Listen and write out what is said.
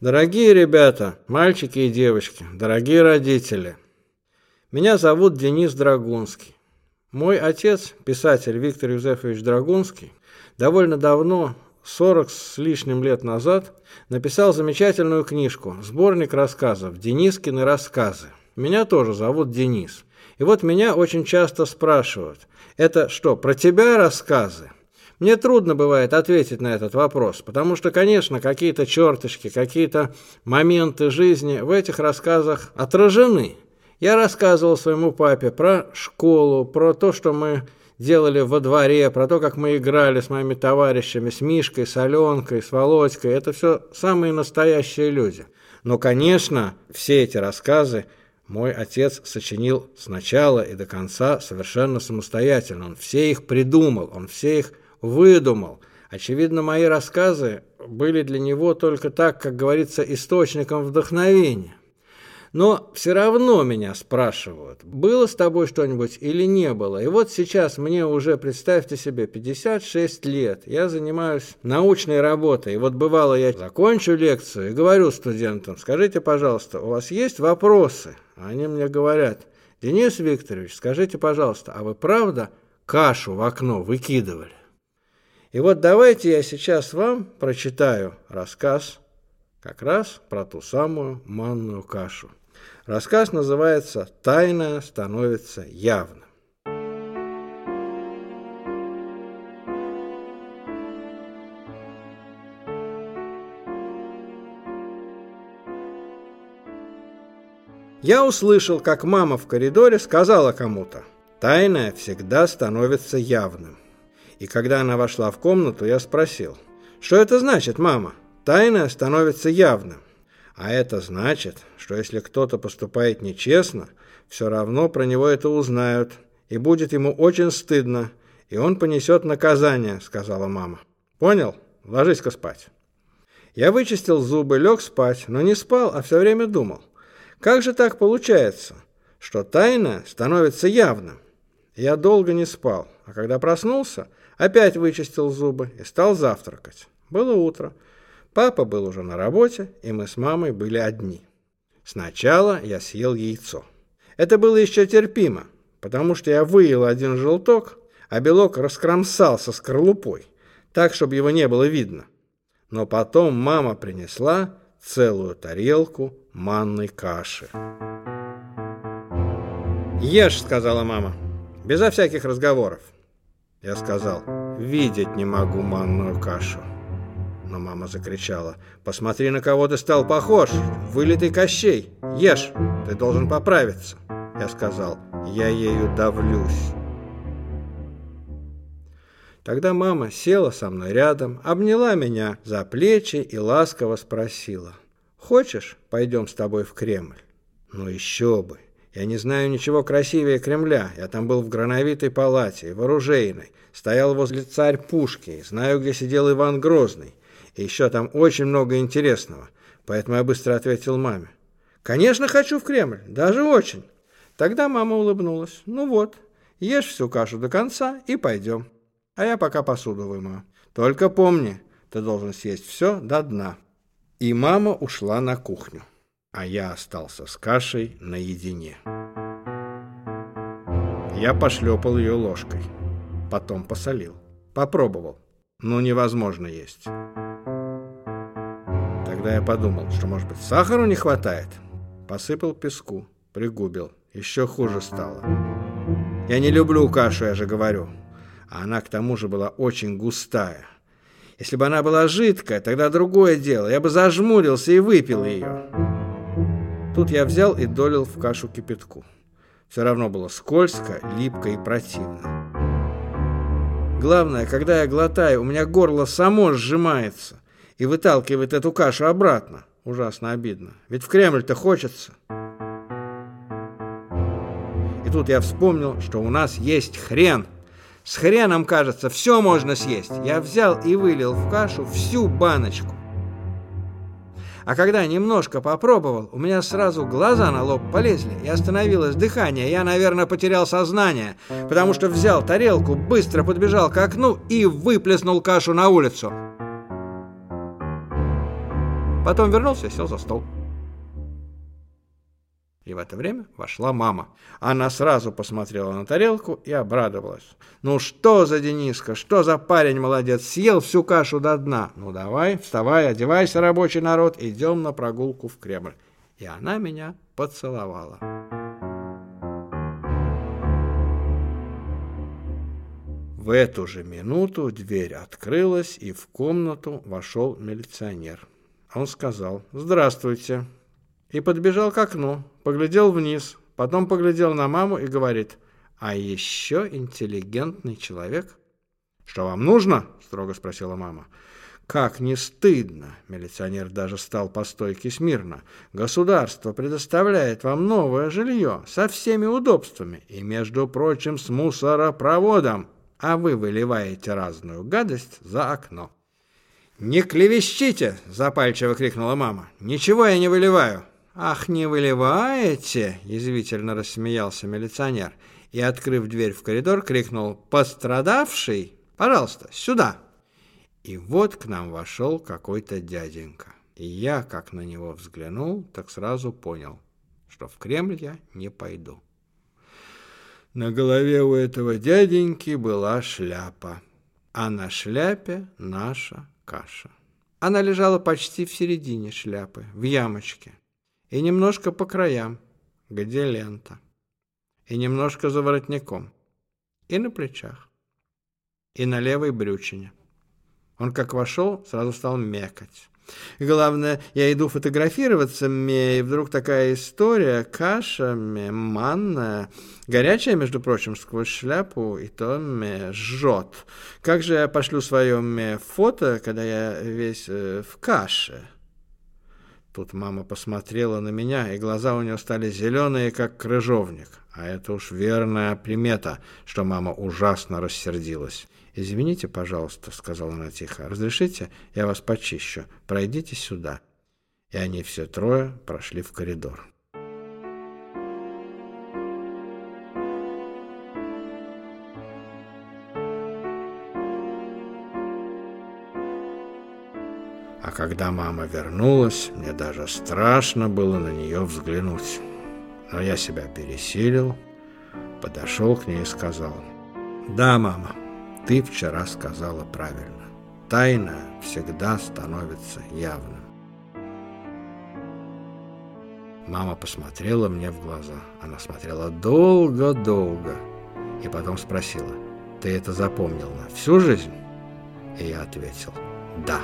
Дорогие ребята, мальчики и девочки, дорогие родители, меня зовут Денис Драгунский. Мой отец, писатель Виктор Юзефович Драгунский, довольно давно, 40 с лишним лет назад, написал замечательную книжку, сборник рассказов «Денискины рассказы». Меня тоже зовут Денис. И вот меня очень часто спрашивают, это что, про тебя рассказы? Мне трудно бывает ответить на этот вопрос, потому что, конечно, какие-то черточки, какие-то моменты жизни в этих рассказах отражены. Я рассказывал своему папе про школу, про то, что мы делали во дворе, про то, как мы играли с моими товарищами, с Мишкой, с Аленкой, с Володькой. Это все самые настоящие люди. Но, конечно, все эти рассказы мой отец сочинил с начала и до конца совершенно самостоятельно. Он все их придумал, он все их выдумал. Очевидно, мои рассказы были для него только так, как говорится, источником вдохновения. Но все равно меня спрашивают, было с тобой что-нибудь или не было. И вот сейчас мне уже, представьте себе, 56 лет. Я занимаюсь научной работой. И вот бывало я закончу лекцию и говорю студентам, скажите, пожалуйста, у вас есть вопросы? Они мне говорят, Денис Викторович, скажите, пожалуйста, а вы правда кашу в окно выкидывали? И вот давайте я сейчас вам прочитаю рассказ как раз про ту самую манную кашу. Рассказ называется «Тайное становится явным». Я услышал, как мама в коридоре сказала кому-то «Тайное всегда становится явным». И когда она вошла в комнату, я спросил, «Что это значит, мама? Тайное становится явным». А это значит, что если кто-то поступает нечестно, все равно про него это узнают, и будет ему очень стыдно, и он понесет наказание, сказала мама. Понял? Ложись-ка спать. Я вычистил зубы, лег спать, но не спал, а все время думал. Как же так получается, что тайна становится явным? Я долго не спал, а когда проснулся, опять вычистил зубы и стал завтракать. Было утро. Папа был уже на работе, и мы с мамой были одни. Сначала я съел яйцо. Это было еще терпимо, потому что я выел один желток, а белок раскромсался скорлупой, так, чтобы его не было видно. Но потом мама принесла целую тарелку манной каши. «Ешь», — сказала мама. Безо всяких разговоров. Я сказал, видеть не могу манную кашу. Но мама закричала, посмотри, на кого ты стал похож, вылитый Кощей, ешь, ты должен поправиться. Я сказал, я ею давлюсь. Тогда мама села со мной рядом, обняла меня за плечи и ласково спросила, «Хочешь, пойдем с тобой в Кремль?» «Ну еще бы! Я не знаю ничего красивее Кремля. Я там был в Грановитой палате, в оружейной. Стоял возле царь Пушки. Знаю, где сидел Иван Грозный. И еще там очень много интересного. Поэтому я быстро ответил маме. «Конечно, хочу в Кремль. Даже очень». Тогда мама улыбнулась. «Ну вот, ешь всю кашу до конца и пойдем. А я пока посуду вымою. Только помни, ты должен съесть все до дна». И мама ушла на кухню а я остался с кашей наедине. Я пошлепал ее ложкой, потом посолил, попробовал, но невозможно есть. Тогда я подумал, что, может быть, сахару не хватает. Посыпал песку, пригубил, еще хуже стало. Я не люблю кашу, я же говорю. А она к тому же была очень густая. Если бы она была жидкая, тогда другое дело. Я бы зажмурился и выпил ее. Тут я взял и долил в кашу кипятку. Все равно было скользко, липко и противно. Главное, когда я глотаю, у меня горло само сжимается и выталкивает эту кашу обратно. Ужасно обидно. Ведь в Кремль-то хочется. И тут я вспомнил, что у нас есть хрен. С хреном, кажется, все можно съесть. Я взял и вылил в кашу всю баночку. А когда немножко попробовал, у меня сразу глаза на лоб полезли, и остановилось дыхание. Я, наверное, потерял сознание, потому что взял тарелку, быстро подбежал к окну и выплеснул кашу на улицу. Потом вернулся и сел за стол. И в это время вошла мама. Она сразу посмотрела на тарелку и обрадовалась. «Ну что за Дениска, что за парень молодец, съел всю кашу до дна. Ну давай, вставай, одевайся, рабочий народ, идем на прогулку в Кремль». И она меня поцеловала. В эту же минуту дверь открылась, и в комнату вошел милиционер. Он сказал «Здравствуйте» и подбежал к окну, поглядел вниз, потом поглядел на маму и говорит, «А еще интеллигентный человек». «Что вам нужно?» – строго спросила мама. «Как не стыдно!» – милиционер даже стал по стойке смирно. «Государство предоставляет вам новое жилье со всеми удобствами и, между прочим, с мусоропроводом, а вы выливаете разную гадость за окно». «Не клевещите!» – запальчиво крикнула мама. «Ничего я не выливаю. «Ах, не выливаете?» – язвительно рассмеялся милиционер и, открыв дверь в коридор, крикнул «Пострадавший? Пожалуйста, сюда!» И вот к нам вошел какой-то дяденька. И я, как на него взглянул, так сразу понял, что в Кремль я не пойду. На голове у этого дяденьки была шляпа, а на шляпе наша каша. Она лежала почти в середине шляпы, в ямочке и немножко по краям, где лента, и немножко за воротником, и на плечах, и на левой брючине. Он как вошел, сразу стал мекать. И главное, я иду фотографироваться, мне, и вдруг такая история, каша, мне, манная, горячая, между прочим, сквозь шляпу, и то мне жжет. Как же я пошлю свое мне фото, когда я весь э, в каше?» Тут мама посмотрела на меня, и глаза у нее стали зеленые, как крыжовник. А это уж верная примета, что мама ужасно рассердилась. «Извините, пожалуйста», — сказала она тихо, — «разрешите, я вас почищу. Пройдите сюда». И они все трое прошли в коридор. А когда мама вернулась, мне даже страшно было на нее взглянуть. Но я себя пересилил, подошел к ней и сказал, «Да, мама, ты вчера сказала правильно. Тайна всегда становится явным». Мама посмотрела мне в глаза. Она смотрела долго-долго и потом спросила, «Ты это запомнил на всю жизнь?» И я ответил, «Да».